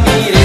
mira.